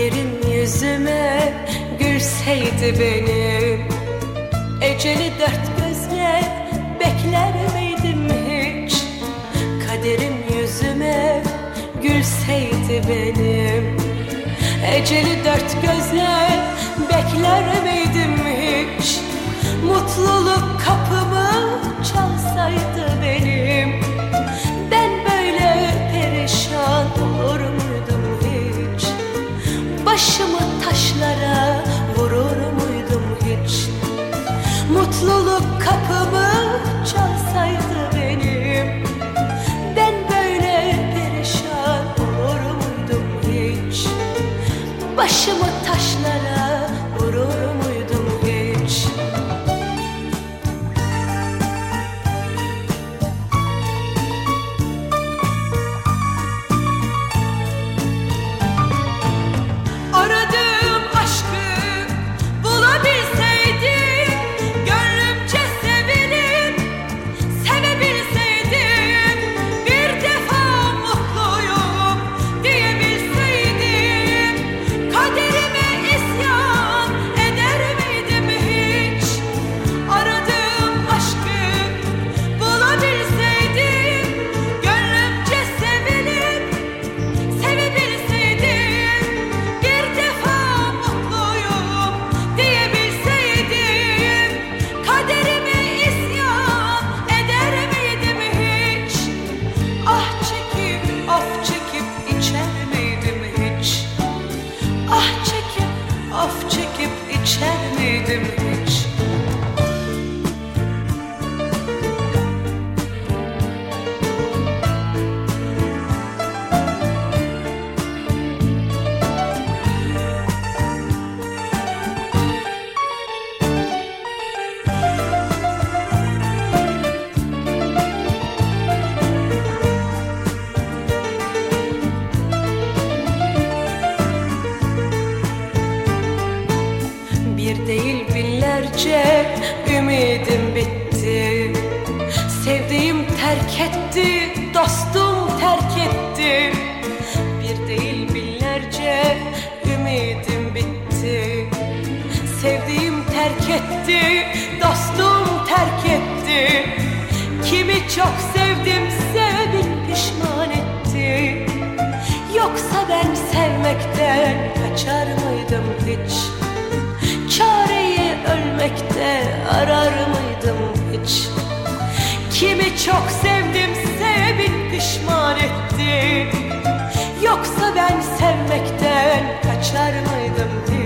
yüzüme gülseydi benim. Eceli dört gözle bekler miydim hiç? Kaderim yüzüme gülseydi benim. Eceli dört gözle bekler miydim hiç? Mutluluk kapımı çalsaydı benim Mutluluk kapımı Bir değil binlerce. Ümidim bitti. Sevdiğim terk etti, dostum terk etti. Bir değil binlerce ümidim bitti. Sevdiğim terk etti, dostum terk etti. Kimi çok sevdimse bin pişman etti. Yoksa ben sevmekten kaçar mıydım hiç? Çok sevdimse bin pişman etti Yoksa ben sevmekten kaçar mıydım hiç?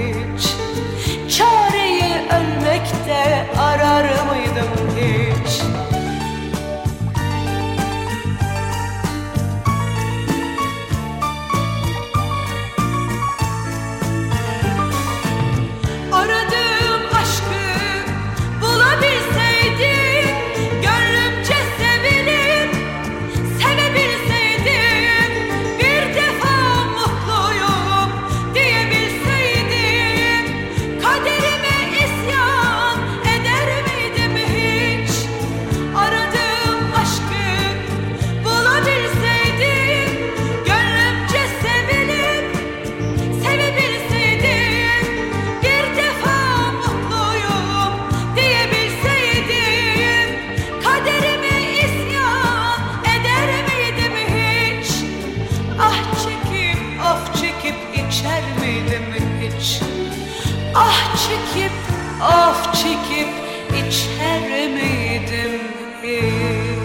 Of çekip içer miydim hiç